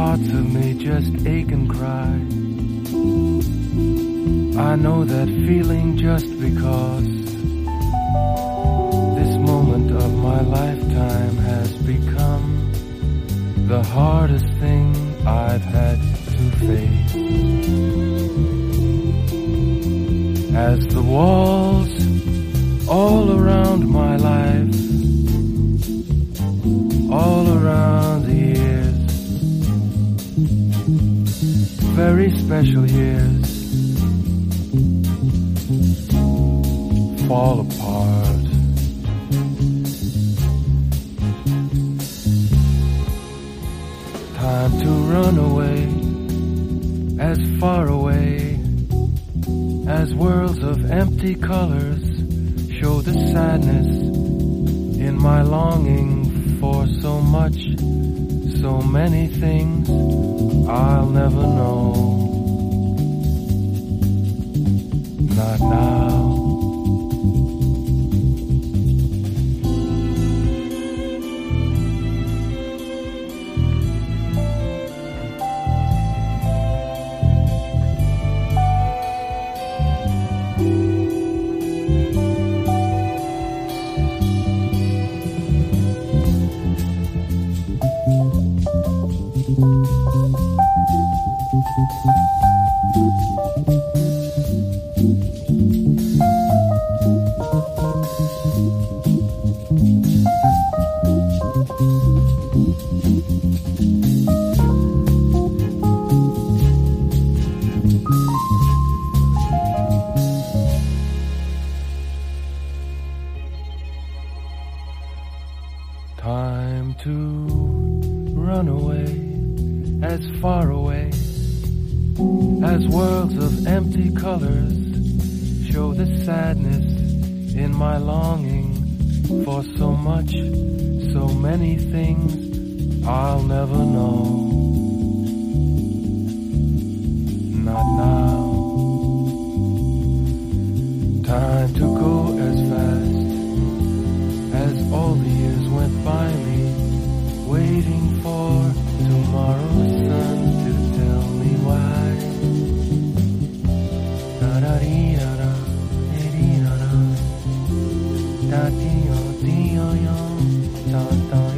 Parts of me just ache and cry. I know that feeling just because this moment of my lifetime has become the hardest thing I've had to face. As the walls all around very special years, fall apart. Time to run away, as far away as worlds of empty colors show the sadness in my longing for so much, so many things I'll never know. Not now. Time to run away, as far away as worlds of empty colors show the sadness in my longing for so much, so many things I'll never know. Not now. Time to go as fast as all the years went by me, waiting da di o di o yo da da